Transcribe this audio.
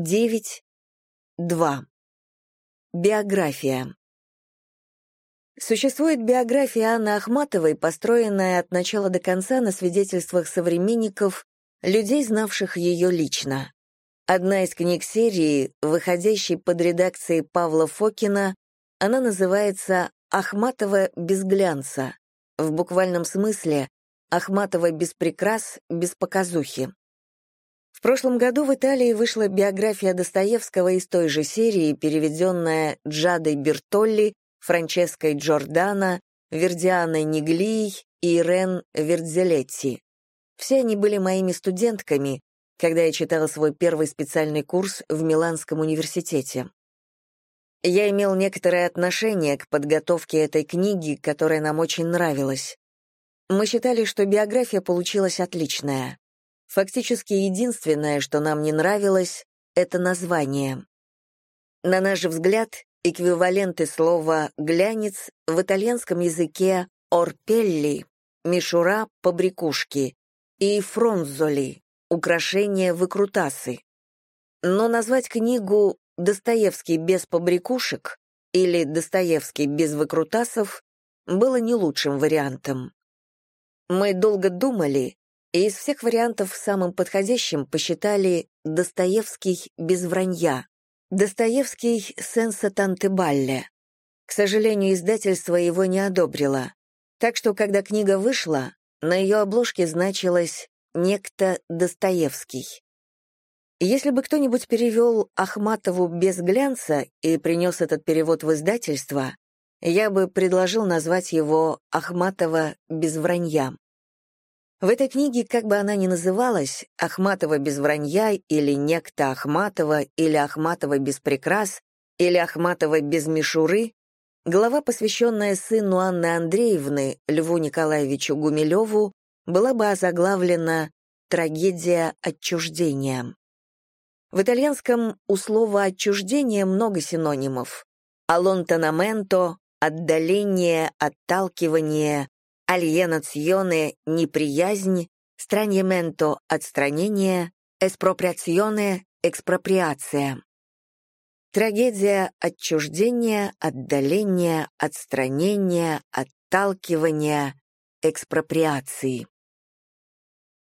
9.2. Биография. Существует биография Анны Ахматовой, построенная от начала до конца на свидетельствах современников, людей, знавших ее лично. Одна из книг серии, выходящей под редакцией Павла Фокина, она называется «Ахматова без глянца», в буквальном смысле «Ахматова без прикрас, без показухи». В прошлом году в Италии вышла биография Достоевского из той же серии, переведенная Джадой Бертолли, Франческой Джордана, Вердианой Ниглией и Ирен Вердзелетти. Все они были моими студентками, когда я читала свой первый специальный курс в Миланском университете. Я имел некоторое отношение к подготовке этой книги, которая нам очень нравилась. Мы считали, что биография получилась отличная. Фактически единственное, что нам не нравилось, это название. На наш взгляд, эквиваленты слова «глянец» в итальянском языке «орпелли», «мишура», «побрякушки» и «фронзоли», «украшения выкрутасы». Но назвать книгу «Достоевский без побрякушек» или «Достоевский без выкрутасов» было не лучшим вариантом. Мы долго думали, и из всех вариантов самым подходящим посчитали «Достоевский без вранья», Достоевский «Сенса Тантебалле». К сожалению, издательство его не одобрило, так что, когда книга вышла, на ее обложке значилось «Некто Достоевский». Если бы кто-нибудь перевел Ахматову без глянца и принес этот перевод в издательство, я бы предложил назвать его «Ахматова без вранья». В этой книге, как бы она ни называлась, «Ахматова без вранья» или «Некто Ахматова» или «Ахматова без прикрас» или «Ахматова без мишуры», глава, посвященная сыну Анны Андреевны, Льву Николаевичу Гумилеву, была бы озаглавлена «Трагедия отчуждения». В итальянском у слова «отчуждение» много синонимов. «Алонтанаменто», «отдаление», «отталкивание», алиенационе — неприязнь, страньементо — отстранение, эспроприационе — экспроприация. Трагедия отчуждения, отдаления, отстранения, отталкивания, экспроприации.